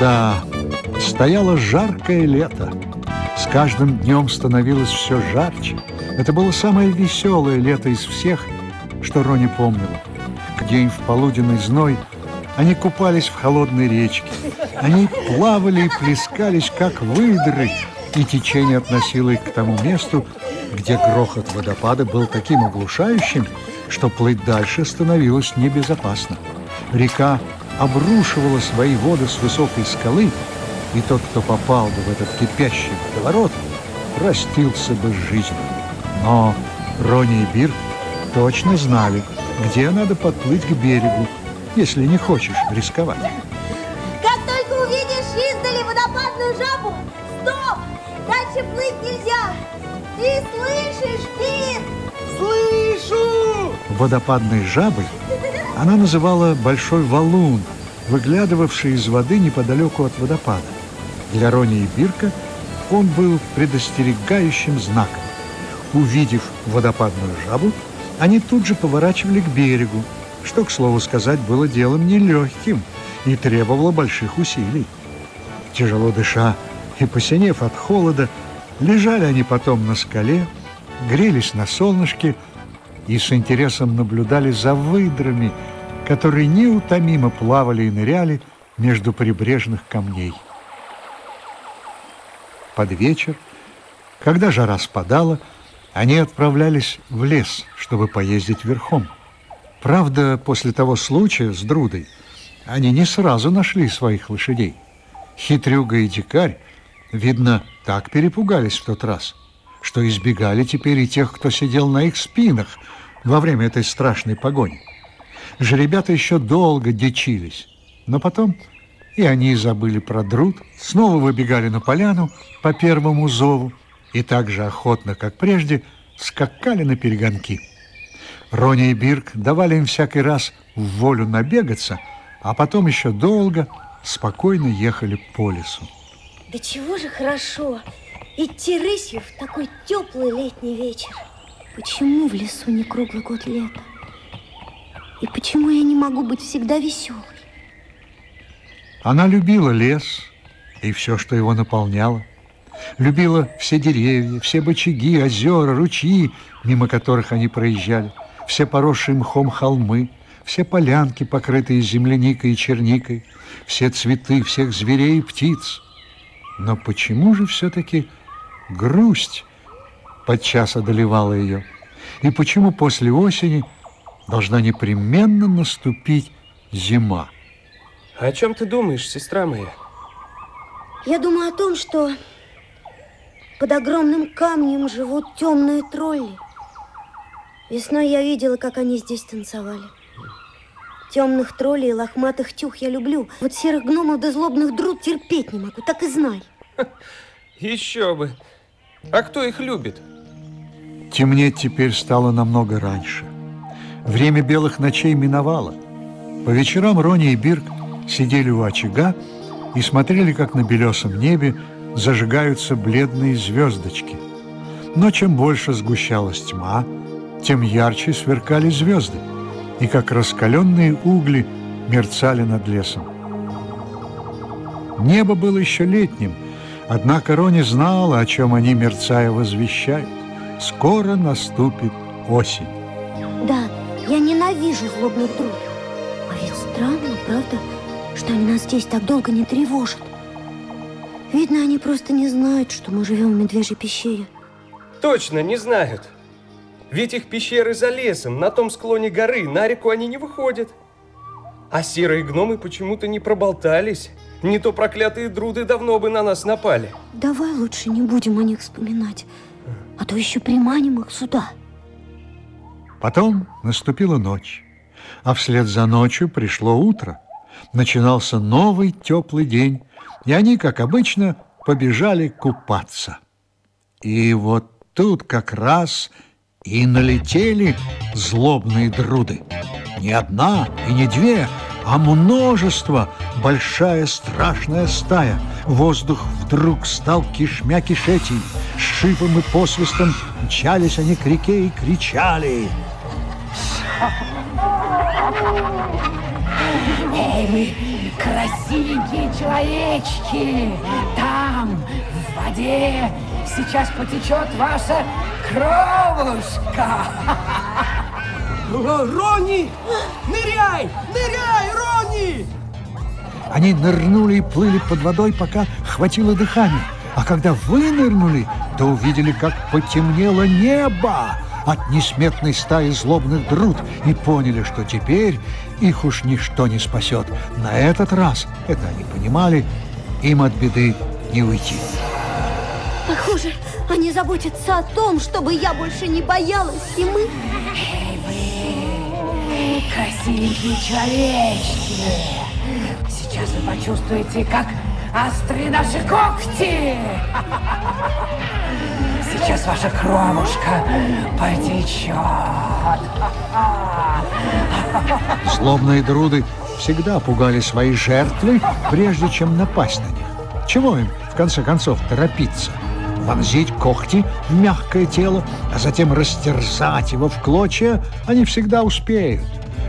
Да, стояло жаркое лето. С каждым днем становилось все жарче. Это было самое веселое лето из всех, что Рони помнила. В день в полуденный зной они купались в холодной речке. Они плавали и плескались, как выдры, и течение относило их к тому месту, где грохот водопада был таким оглушающим, что плыть дальше становилось небезопасно. Река обрушивала свои воды с высокой скалы, и тот, кто попал бы в этот кипящий водоворот, простился бы с жизнью. Но Рони и Бирк точно знали, где надо подплыть к берегу, если не хочешь рисковать. Как только увидишь издали водопадную жабу, стоп! Дальше плыть нельзя! Ты слышишь, Бир? Слышу! Водопадной жабой она называла большой валун, выглядывавший из воды неподалеку от водопада. Для Рони и Бирка он был предостерегающим знаком. Увидев водопадную жабу, они тут же поворачивали к берегу, что, к слову сказать, было делом нелегким и требовало больших усилий. Тяжело дыша и посинев от холода, лежали они потом на скале, грелись на солнышке и с интересом наблюдали за выдрами, которые неутомимо плавали и ныряли между прибрежных камней. Под вечер, когда жара спадала, они отправлялись в лес, чтобы поездить верхом. Правда, после того случая с Друдой они не сразу нашли своих лошадей. Хитрюга и дикарь, видно, так перепугались в тот раз, что избегали теперь и тех, кто сидел на их спинах во время этой страшной погони. Жеребята еще долго дичились, но потом и они забыли про Друд, снова выбегали на поляну по первому зову, и так же охотно, как прежде, скакали на перегонки. Рони и Бирк давали им всякий раз в волю набегаться, а потом еще долго спокойно ехали по лесу. Да чего же хорошо идти рысью в такой теплый летний вечер. Почему в лесу не круглый год лето? И почему я не могу быть всегда веселой? Она любила лес и все, что его наполняло. Любила все деревья, все бочаги, озера, ручьи, мимо которых они проезжали, все поросшие мхом холмы, все полянки, покрытые земляникой и черникой, все цветы, всех зверей и птиц. Но почему же все-таки грусть подчас одолевала ее? И почему после осени должна непременно наступить зима? О чем ты думаешь, сестра моя? Я думаю о том, что под огромным камнем живут темные тролли. Весной я видела, как они здесь танцевали. Темных троллей и лохматых тюх я люблю. Вот серых гномов да злобных друд терпеть не могу, так и знай. Еще бы. А кто их любит? Темнеть теперь стало намного раньше. Время белых ночей миновало. По вечерам Рони и Бирк сидели у очага и смотрели, как на белесом небе зажигаются бледные звездочки. Но чем больше сгущалась тьма, тем ярче сверкали звезды, и как раскаленные угли мерцали над лесом. Небо было еще летним, однако Рони знала, о чем они, мерцая, возвещают. Скоро наступит осень. Да, я ненавижу злобных друг. А ведь странно, правда, что они нас здесь так долго не тревожат. Видно, они просто не знают, что мы живем в медвежьей пещере. Точно, не знают. Ведь их пещеры за лесом, на том склоне горы, на реку они не выходят. А серые гномы почему-то не проболтались. Не то проклятые друды давно бы на нас напали. Давай лучше не будем о них вспоминать, а то еще приманим их сюда. Потом наступила ночь, а вслед за ночью пришло утро. Начинался новый теплый день, и они, как обычно, побежали купаться. И вот тут как раз и налетели злобные друды. Не одна и не две, а множество, большая страшная стая. Воздух вдруг стал кишмя кишетей. С шипом и посвистом мчались они к реке и кричали. Эй, мы, Красивенькие человечки, там, в воде, сейчас потечет ваша кровушка. Рони! Ныряй! Ныряй, Рони! Они нырнули и плыли под водой, пока хватило дыхания. А когда вынырнули, то увидели, как потемнело небо от несметной стаи злобных друд и поняли, что теперь их уж ничто не спасет. На этот раз, это они понимали, им от беды не уйти. Похоже, они заботятся о том, чтобы я больше не боялась зимы. Эй, вы, красивенькие человечки, сейчас вы почувствуете, как остры наши когти. Сейчас ваша кровушка потечет. Злобные друды всегда пугали свои жертвы, прежде чем напасть на них. Чего им, в конце концов, торопиться? Вонзить когти в мягкое тело, а затем растерзать его в клочья они всегда успеют.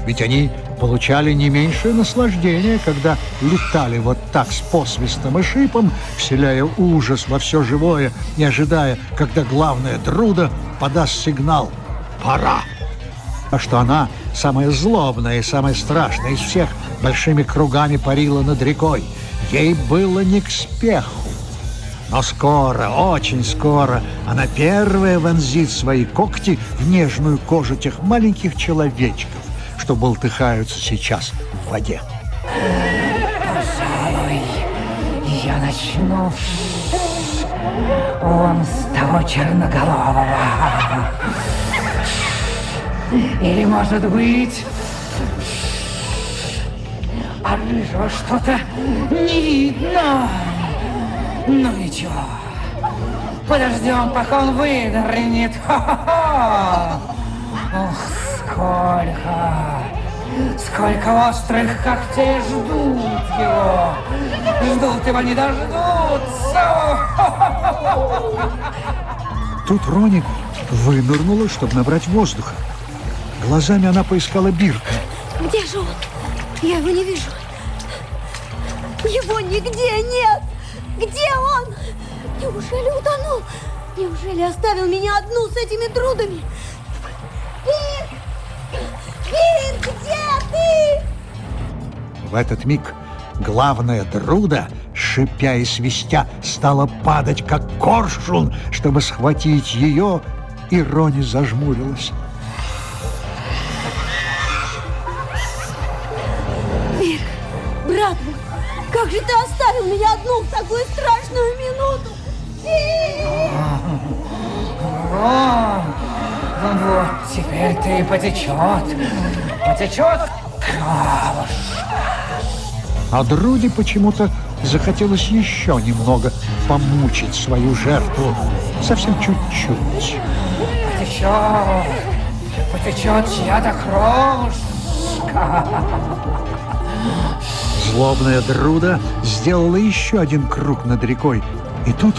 Ведь они получали не меньшее наслаждение, когда летали вот так с посвистом и шипом, вселяя ужас во все живое и ожидая, когда главная друда подаст сигнал «Пора!». А что она, самая злобная и самая страшная из всех, большими кругами парила над рекой. Ей было не к спеху. Но скоро, очень скоро, она первая вонзит свои когти в нежную кожу тех маленьких человечков, что болтыхаются сейчас в воде. Пожалуй, я начну он с того черноголового. Или, может быть, а рыжего что-то не видно. Ну ничего, подождем, пока он. Ха-ха-ха! Ох, сколько, сколько острых когтей ждут его. Ждут его, не дождутся. Тут Рони вынырнула, чтобы набрать воздуха. Глазами она поискала Бирка. Где же он? Я его не вижу. Его нигде нет. Где он? Неужели утонул? Неужели оставил меня одну с этими трудами? В этот миг главная друда, шипя и свистя, стала падать, как коршун, чтобы схватить ее, и Рони зажмурилась. Бир, брат мой, как же ты оставил меня одну в такую страшную минуту? О, вот теперь ты потечет, потечет кровушка. А Друди почему-то захотелось еще немного помучить свою жертву. Совсем чуть-чуть. Потечет, потечет чья-то кровушка. Злобная Друда сделала еще один круг над рекой. И тут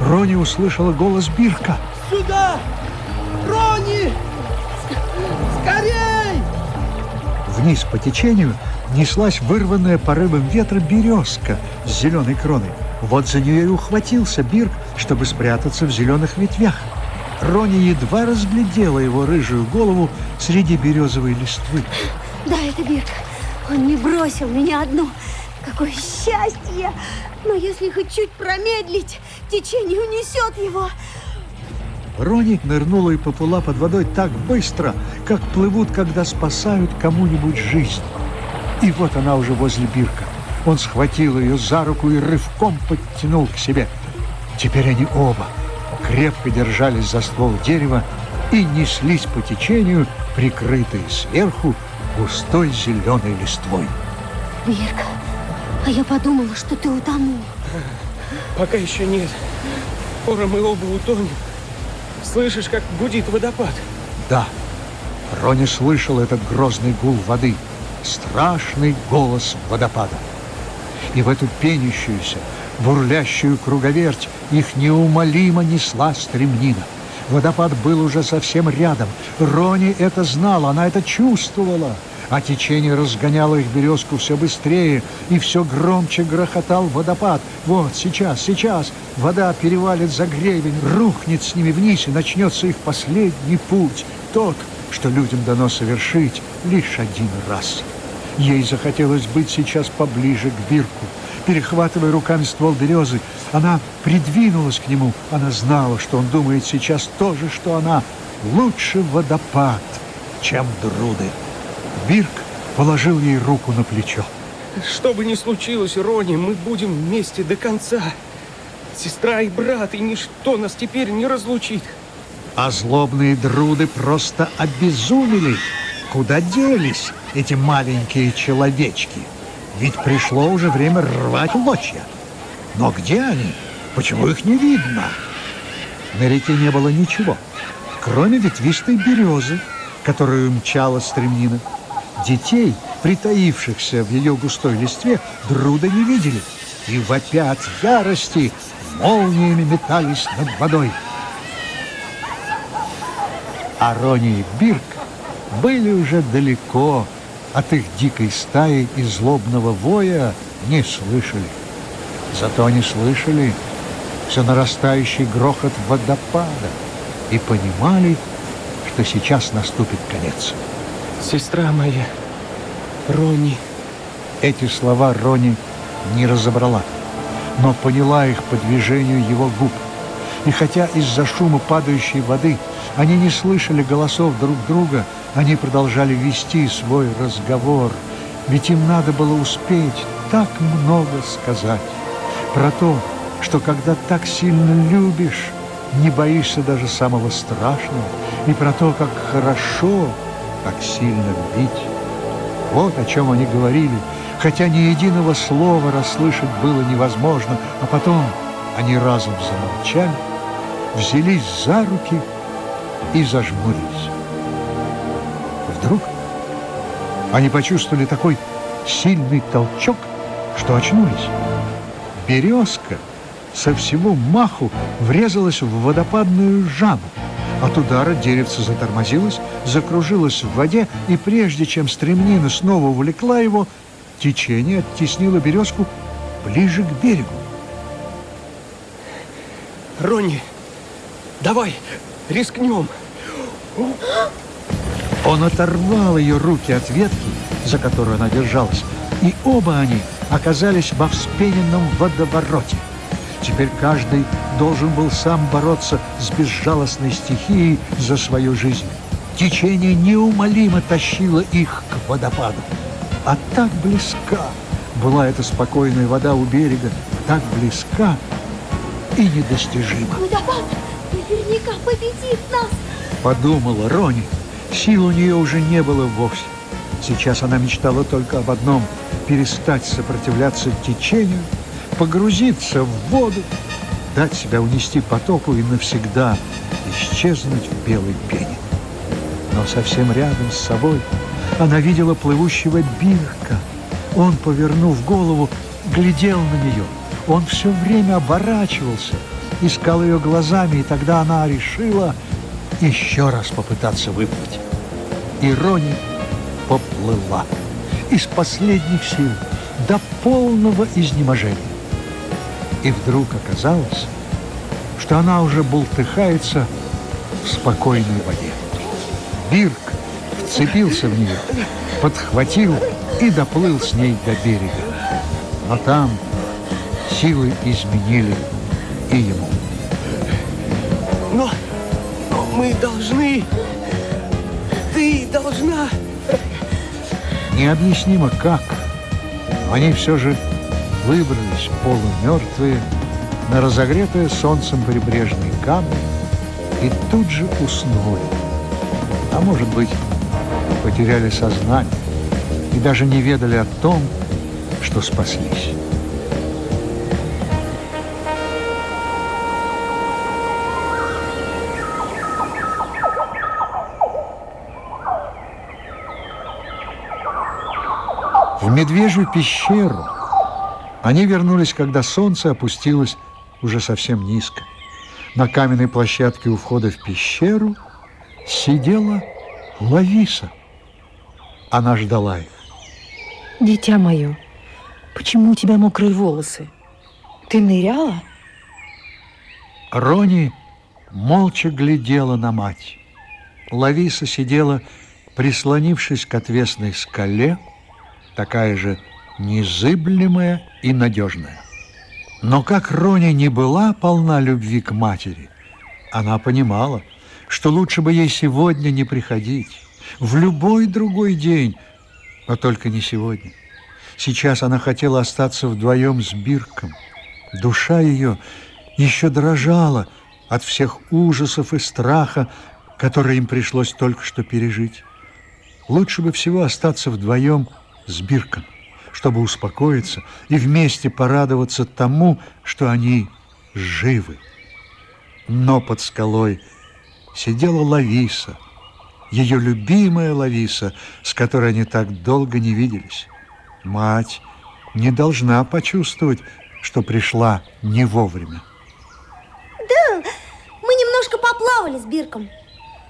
Рони услышала голос Бирка. Сюда! Рони! Скорей! Вниз по течению неслась вырванная порывом ветра березка с зеленой кроной. Вот за нее и ухватился Бирк, чтобы спрятаться в зеленых ветвях. Рони едва разглядела его рыжую голову среди березовой листвы. Да, это Бирк. Он не бросил меня одну. Какое счастье! Но если хоть чуть промедлить, течение унесет его. Рони нырнула и поплыла под водой так быстро, как плывут, когда спасают кому-нибудь жизнь. И вот она уже возле Бирка. Он схватил ее за руку и рывком подтянул к себе. Теперь они оба крепко держались за ствол дерева и неслись по течению, прикрытые сверху густой зеленой листвой. Бирк, а я подумала, что ты утонул. Пока еще нет. Скоро мы оба утонем. Слышишь, как гудит водопад? Да, Рони слышал этот грозный гул воды, страшный голос водопада. И в эту пенящуюся, бурлящую круговерть их неумолимо несла стремнина. Водопад был уже совсем рядом. Рони это знала, она это чувствовала. а течение разгоняло их березку все быстрее, и все громче грохотал водопад. Вот, сейчас, сейчас вода перевалит за гребень, рухнет с ними вниз, и начнется их последний путь, тот, что людям дано совершить лишь один раз. Ей захотелось быть сейчас поближе к Бирку. Перехватывая руками ствол березы, она придвинулась к нему. Она знала, что он думает сейчас то же, что она. Лучше водопад, чем друды. Бирк положил ей руку на плечо. Что бы ни случилось, Рони, мы будем вместе до конца. Сестра и брат, и ничто нас теперь не разлучит. А злобные друды просто обезумели. Куда делись эти маленькие человечки? Ведь пришло уже время рвать клочья. Но где они? Почему их не видно? На реке не было ничего, кроме ветвистой березы, которую мчала стремнина. Детей, притаившихся в ее густой листве, друда не видели. И вопя от ярости молниями метались над водой. А Рони и Бирк были уже далеко от их дикой стаи и злобного воя не слышали. Зато они слышали все нарастающий грохот водопада и понимали, что сейчас наступит конец. Сестра моя, Рони. Эти слова Рони не разобрала, но поняла их по движению его губ. И хотя из-за шума падающей воды они не слышали голосов друг друга, они продолжали вести свой разговор, ведь им надо было успеть так много сказать. Про то, что когда так сильно любишь, не боишься даже самого страшного, и про то, как хорошо так сильно любить. Вот о чем они говорили, хотя ни единого слова расслышать было невозможно, а потом они разом замолчали, взялись за руки и зажмурились. Вдруг они почувствовали такой сильный толчок, что очнулись. Березка со всего маху врезалась в водопадную жабу. От удара деревце затормозилось, закружилось в воде, и прежде чем стремнина снова увлекла его, течение оттеснило березку ближе к берегу. Рони, давай, рискнем. Он оторвал ее руки от ветки, за которую она держалась, и оба они оказались во вспененном водовороте. Теперь каждый должен был сам бороться с безжалостной стихией за свою жизнь. Течение неумолимо тащило их к водопаду. А так близка была эта спокойная вода у берега, так близка и недостижима. Водопад наверняка победит нас. Подумала Рони. Сил у нее уже не было вовсе. Сейчас она мечтала только об одном – перестать сопротивляться течению, погрузиться в воду, дать себя унести потоку и навсегда исчезнуть в белой пене. Но совсем рядом с собой она видела плывущего Бирка. Он, повернув голову, глядел на нее. Он все время оборачивался, искал ее глазами, и тогда она решила еще раз попытаться выплыть. И Рони поплыла из последних сил до полного изнеможения. И вдруг оказалось, что она уже бултыхается в спокойной воде. Бирк вцепился в нее, подхватил и доплыл с ней до берега. Но там силы изменили и ему. Но, но мы должны... Ты должна... Необъяснимо как, но они все же выбрались полумертвые на разогретые солнцем прибрежные камни и тут же уснули. А может быть, потеряли сознание и даже не ведали о том, что спаслись. Медвежью пещеру они вернулись, когда солнце опустилось уже совсем низко. На каменной площадке у входа в пещеру сидела Лависа. Она ждала их. Дитя мое, почему у тебя мокрые волосы? Ты ныряла? Рони молча глядела на мать. Лависа сидела, прислонившись к отвесной скале, такая же незыблемая и надежная. Но как Рони не была полна любви к матери, она понимала, что лучше бы ей сегодня не приходить, в любой другой день, но только не сегодня. Сейчас она хотела остаться вдвоем с Бирком. Душа ее еще дрожала от всех ужасов и страха, которые им пришлось только что пережить. Лучше бы всего остаться вдвоем с Бирком, чтобы успокоиться и вместе порадоваться тому, что они живы. Но под скалой сидела Лависа, ее любимая Лависа, с которой они так долго не виделись. Мать не должна почувствовать, что пришла не вовремя. Да, мы немножко поплавали с Бирком.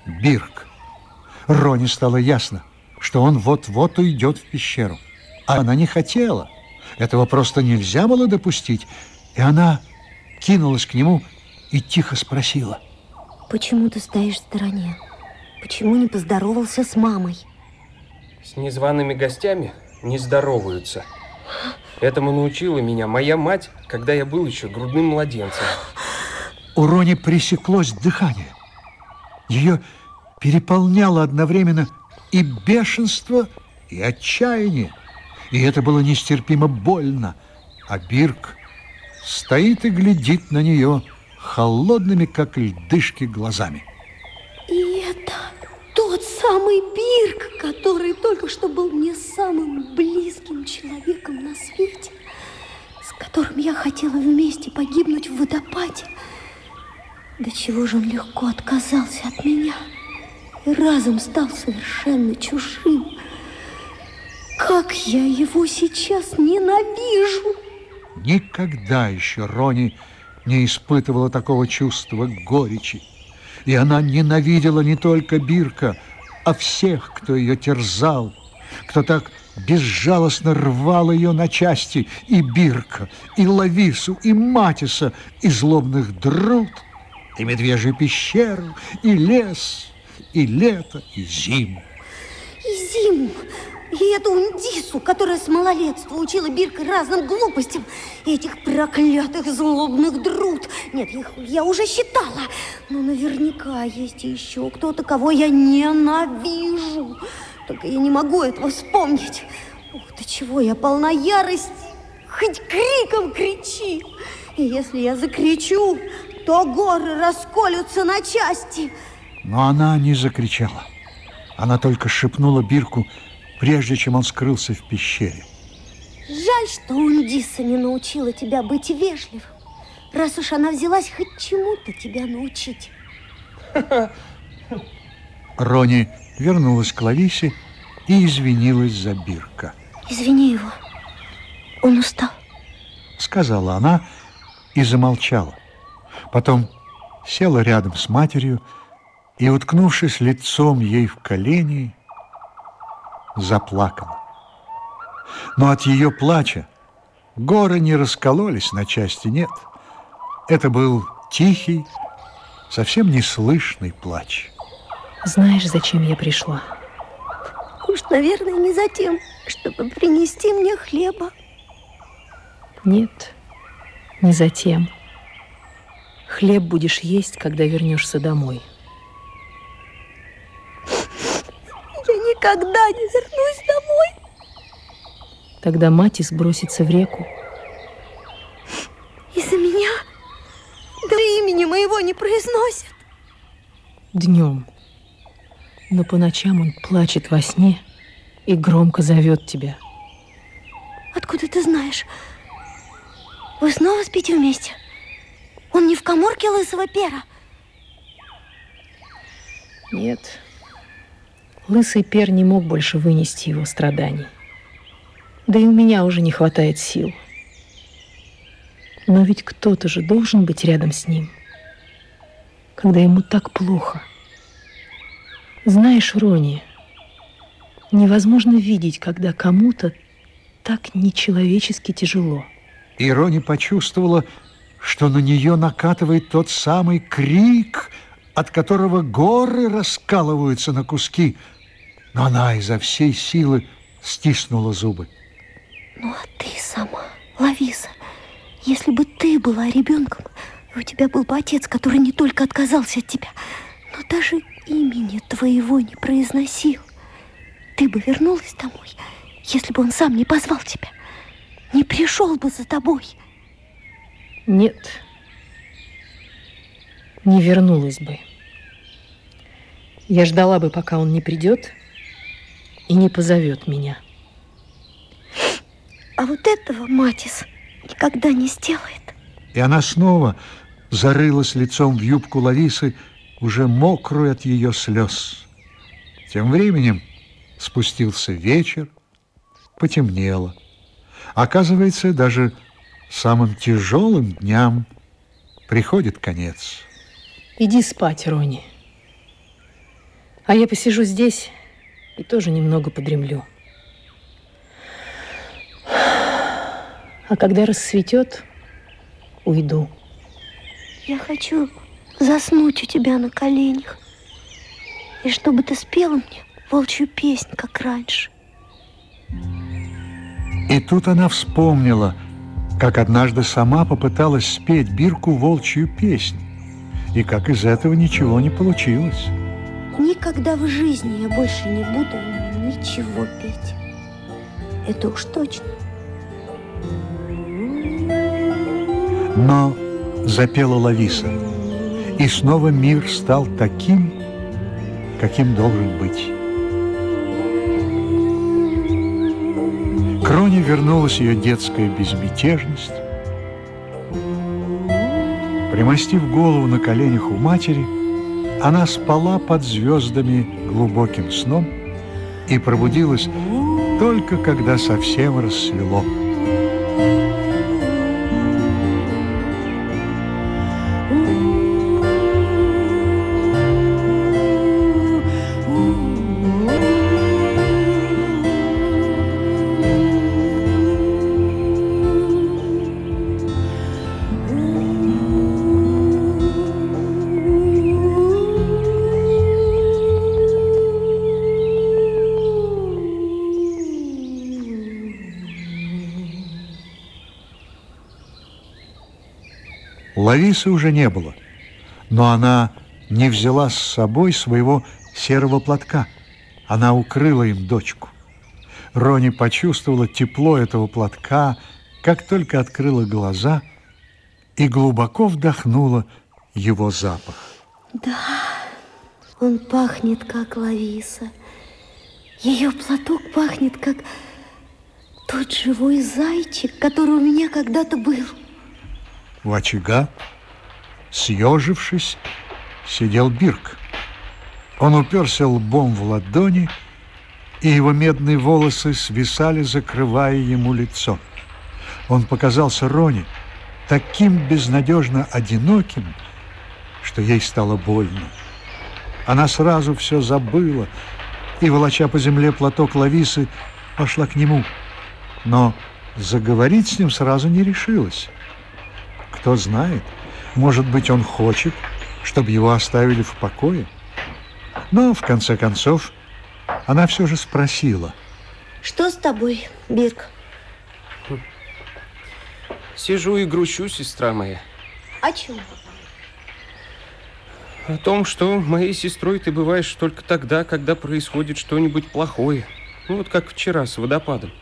Бирк. Роне стало ясно, что он вот-вот уйдет в пещеру. А она не хотела. Этого просто нельзя было допустить. И она кинулась к нему и тихо спросила. Почему ты стоишь в стороне? Почему не поздоровался с мамой? С незваными гостями не здороваются. Этому научила меня моя мать, когда я был еще грудным младенцем. У Рони пресеклось дыхание. Ее переполняло одновременно и бешенство, и отчаяние. И это было нестерпимо больно. А Бирк стоит и глядит на нее холодными, как льдышки, глазами. И это тот самый Бирк, который только что был мне самым близким человеком на свете, с которым я хотела вместе погибнуть в водопаде. До чего же он легко отказался от меня и разом стал совершенно чужим. Как я его сейчас ненавижу! Никогда еще Рони не испытывала такого чувства горечи. И она ненавидела не только Бирка, а всех, кто ее терзал, кто так безжалостно рвал ее на части, и Бирка, и Лавису, и Матиса, и злобных друд, и медвежью пещеру, и лес, и лето, и зиму. И зиму, и эту Ундису, которая с малолетства учила Бирка разным глупостям, этих проклятых злобных друд. Нет, их я уже считала, но наверняка есть еще кто-то, кого я ненавижу. Только я не могу этого вспомнить. Ух, до чего я полна ярости. Хоть криком кричи. И если я закричу, то горы расколются на части. Но она не закричала. Она только шепнула Бирку, прежде чем он скрылся в пещере. Жаль, что Ундиса не научила тебя быть вежливым, раз уж она взялась хоть чему-то тебя научить. Рони вернулась к Лависе и извинилась за Бирка. Извини его, он устал. Сказала она и замолчала. Потом села рядом с матерью и, уткнувшись лицом ей в колени, заплакала. Но от ее плача горы не раскололись на части, нет. Это был тихий, совсем неслышный плач. Знаешь, зачем я пришла? Уж, наверное, не за тем, чтобы принести мне хлеба. Нет, не за тем. Хлеб будешь есть, когда вернешься домой. Я никогда не вернусь домой. Тогда мать сбросится в реку. Из-за меня? Да имени моего не произносят. Днем. Но по ночам он плачет во сне и громко зовет тебя. Откуда ты знаешь? Вы снова спите вместе? Он не в коморке лысого пера? Нет. Лысый пер не мог больше вынести его страданий. Да и у меня уже не хватает сил. Но ведь кто-то же должен быть рядом с ним, когда ему так плохо. Знаешь, Рони, Невозможно видеть, когда кому-то так нечеловечески тяжело. И Рони почувствовала, что на нее накатывает тот самый крик, от которого горы раскалываются на куски. Но она изо всей силы стиснула зубы. Ну, а ты сама, Лависа, если бы ты была ребенком, у тебя был бы отец, который не только отказался от тебя, но даже имени твоего не произносил. Ты бы вернулась домой, если бы он сам не позвал тебя, не пришел бы за тобой. Нет, не вернулась бы. Я ждала бы, пока он не придет и не позовет меня. А вот этого Матис никогда не сделает. И она снова зарылась лицом в юбку Ларисы, уже мокрую от ее слез. Тем временем спустился вечер, потемнело. Оказывается, даже самым тяжелым дням приходит конец. Иди спать, Рони. А я посижу здесь и тоже немного подремлю. А когда рассветет, уйду. Я хочу заснуть у тебя на коленях. И чтобы ты спела мне волчью песнь, как раньше. И тут она вспомнила, как однажды сама попыталась спеть Бирку волчью песнь, и как из этого ничего не получилось. Никогда в жизни я больше не буду ничего петь. Это уж точно. Но запела Лависа, и снова мир стал таким, каким должен быть. К Роне вернулась ее детская безмятежность. Примостив голову на коленях у матери, она спала под звездами глубоким сном и пробудилась только когда совсем рассвело. Ларисы уже не было, но она не взяла с собой своего серого платка. Она укрыла им дочку. Рони почувствовала тепло этого платка, как только открыла глаза и глубоко вдохнула его запах. Да, он пахнет, как Лависа. Ее платок пахнет, как тот живой зайчик, который у меня когда-то был. У очага, съежившись, сидел Бирк. Он уперся лбом в ладони, и его медные волосы свисали, закрывая ему лицо. Он показался Роне таким безнадежно одиноким, что ей стало больно. Она сразу все забыла и, волоча по земле платок Лависы, пошла к нему. Но заговорить с ним сразу не решилась. Кто знает, может быть, он хочет, чтобы его оставили в покое. Но, в конце концов, она все же спросила. Что с тобой, Бирк? Сижу и грущу, сестра моя. О чем? О том, что моей сестрой ты бываешь только тогда, когда происходит что-нибудь плохое. Ну, вот как вчера с водопадом.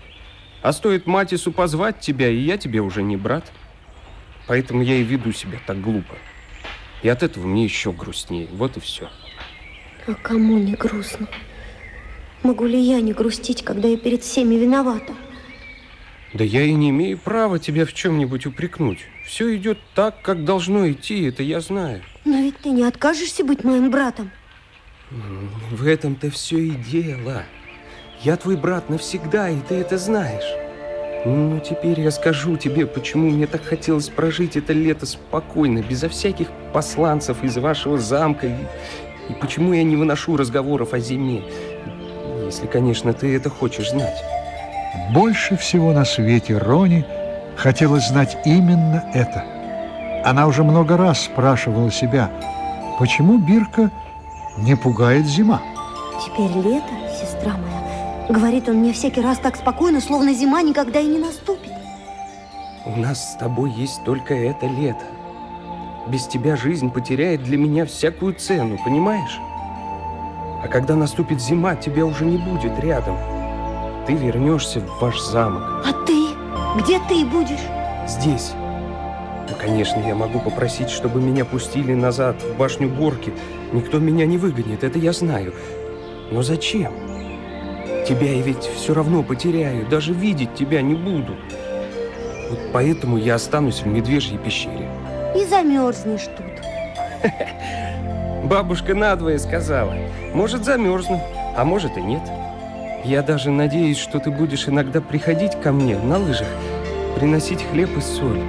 А стоит Матису позвать тебя, и я тебе уже не брат. Поэтому я и веду себя так глупо. И от этого мне еще грустнее. Вот и все. А кому не грустно? Могу ли я не грустить, когда я перед всеми виновата? Да я и не имею права тебя в чем-нибудь упрекнуть. Все идет так, как должно идти, это я знаю. Но ведь ты не откажешься быть моим братом. В этом-то все и дело. Я твой брат навсегда, и ты это знаешь. Ну, теперь я скажу тебе, почему мне так хотелось прожить это лето спокойно, безо всяких посланцев из вашего замка, и, и почему я не выношу разговоров о зиме. если, конечно, ты это хочешь знать. Больше всего на свете Рони хотелось знать именно это. Она уже много раз спрашивала себя, почему Бирка не пугает зима. Теперь лето, сестра моя. Говорит он мне всякий раз так спокойно, словно зима никогда и не наступит. У нас с тобой есть только это лето. Без тебя жизнь потеряет для меня всякую цену, понимаешь? А когда наступит зима, тебя уже не будет рядом. Ты вернешься в ваш замок. А ты? Где ты будешь? Здесь. Ну, конечно, я могу попросить, чтобы меня пустили назад в башню Горки. Никто меня не выгонит, это я знаю. Но зачем? Тебя я ведь все равно потеряю, даже видеть тебя не буду. Вот поэтому я останусь в Медвежьей пещере. И замерзнешь тут. Бабушка надвое сказала. Может, замерзну, а может и нет. Я даже надеюсь, что ты будешь иногда приходить ко мне на лыжах, приносить хлеб и соль.